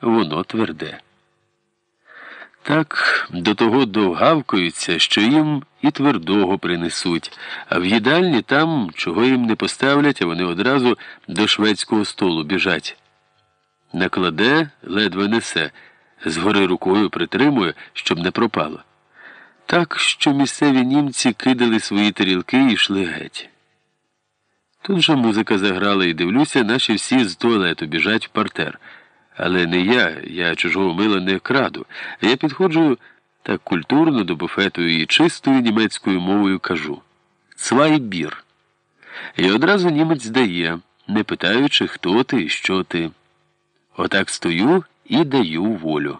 воно тверде. Так до того довгавкуються, що їм і твердого принесуть, а в їдальні там, чого їм не поставлять, а вони одразу до шведського столу біжать. Накладе, ледве несе, згори рукою притримує, щоб не пропало. Так, що місцеві німці кидали свої тарілки і йшли геть. Тут же музика заграла і дивлюся, наші всі з туалету біжать в партер. Але не я, я чужого мила не краду. Я підходжу так культурно до буфету і чистою німецькою мовою кажу Цвайбір. І одразу німець дає, не питаючи, хто ти і що ти. Отак стою і даю волю.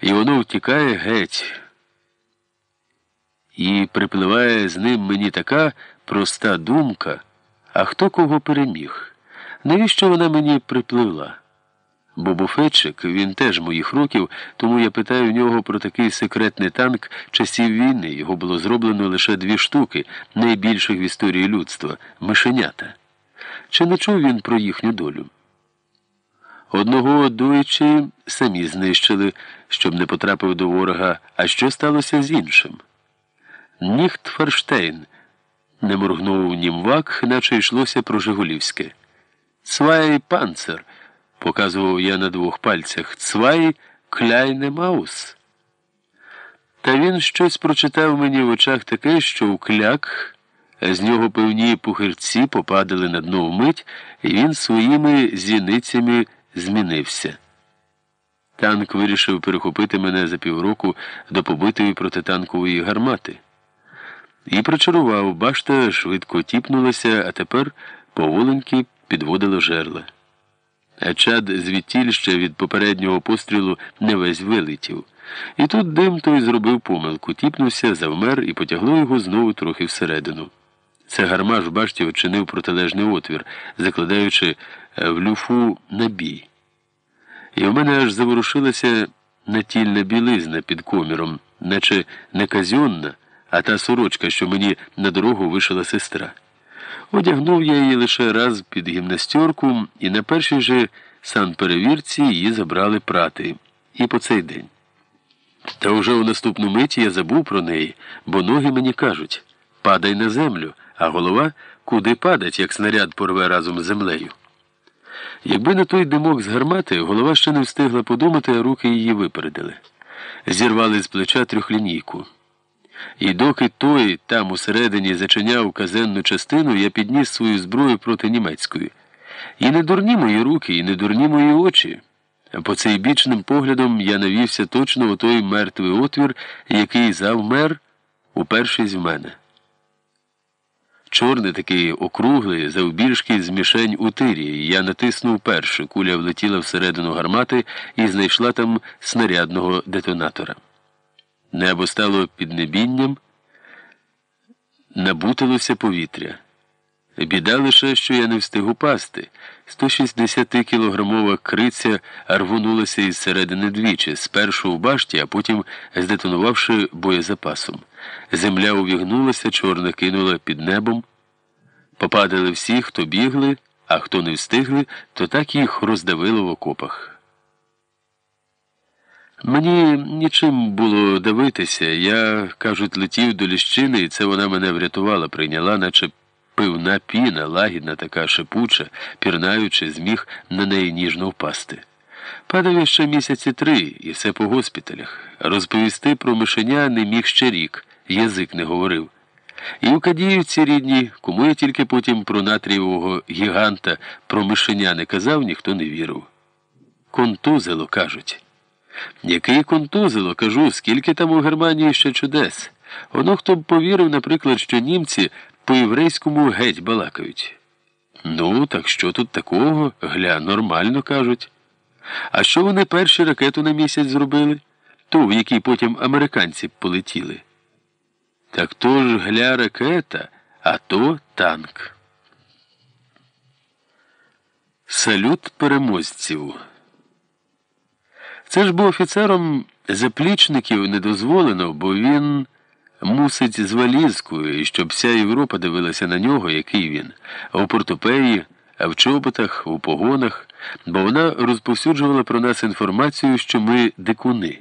І воно втікає геть. І припливає з ним мені така проста думка, а хто кого переміг? Навіщо вона мені припливла? Бо буфетчик, він теж моїх років, тому я питаю в нього про такий секретний танк часів війни. Його було зроблено лише дві штуки, найбільших в історії людства мишенята. Чи не чув він про їхню долю? Одного дуючи самі знищили, щоб не потрапив до ворога, а що сталося з іншим? Ніхт Ферштейн не моргнув німвак, наче йшлося про Жигулівське. Цвай панцер показував я на двох пальцях Цвай кляйне маус. Та він щось прочитав мені в очах таке, що у кляк, з нього певні пухирці попадали на дно вмить, і він своїми зіницями змінився. Танк вирішив перехопити мене за півроку до побитої протитанкової гармати. І прочарував, башта швидко тіпнулася, а тепер поволеньки підводило жерла. А чад звідтіль ще від попереднього пострілу не весь вилетів. І тут дим той зробив помилку, тіпнувся, завмер і потягло його знову трохи всередину. Це гармаш в башті очинив протилежний отвір, закладаючи е, в люфу набій. І в мене аж заворушилася натільна білизна під коміром, наче не казьонна, а та сорочка, що мені на дорогу вишила сестра. Одягнув я її лише раз під гімнастерку, і на першій же санперевірці її забрали прати. І по цей день. Та вже у наступну миті я забув про неї, бо ноги мені кажуть падай на землю, а голова куди падать, як снаряд порве разом з землею. Якби не той димок з гармати, голова ще не встигла подумати, а руки її випередили. Зірвали з плеча трьохлінійку. І доки той там усередині зачиняв казенну частину, я підніс свою зброю проти німецької. І не дурні мої руки, і не дурні мої очі. По цей бічним поглядом я навівся точно у той мертвий отвір, який завмер упершись в мене. Чорний такий округлий, завбільшки з мішень у тирі. Я натиснув перше, куля влетіла всередину гармати і знайшла там снарядного детонатора. Небо стало піднебінням, набутилося повітря. Біда лише, що я не встиг упасти. 160-кілограмова криця рвонулася із середини двічі, спершу в башті, а потім здетонувавши боєзапасом. Земля увігнулася, чорна кинула під небом. Попадали всі, хто бігли, а хто не встигли, то так їх роздавило в окопах. Мені нічим було дивитися. Я, кажуть, летів до ліщини, і це вона мене врятувала, прийняла, наче пивна піна, лагідна, така шипуча, пірнаючи, зміг на неї ніжно впасти. Падав ще місяці три, і все по госпіталях. Розповісти про мишеня не міг ще рік, язик не говорив. І у Кадіївці рідні, кому я тільки потім про натрієвого гіганта, про мишеня не казав, ніхто не вірив. Контузило, кажуть. Який контузило, кажу, скільки там у Германії ще чудес. Воно хто б повірив, наприклад, що німці по єврейському геть балакають. Ну, так що тут такого? Гля, нормально кажуть. А що вони перші ракету на місяць зробили? Ту, в якій потім американці полетіли. Так то ж гля ракета, а то танк. Салют переможців. Це ж бо офіцером заплічників не дозволено, бо він мусить з валізкою, щоб вся Європа дивилася на нього, який він, а у портопеї, а в чоботах, у погонах. бо вона розповсюджувала про нас інформацію, що ми дикуни.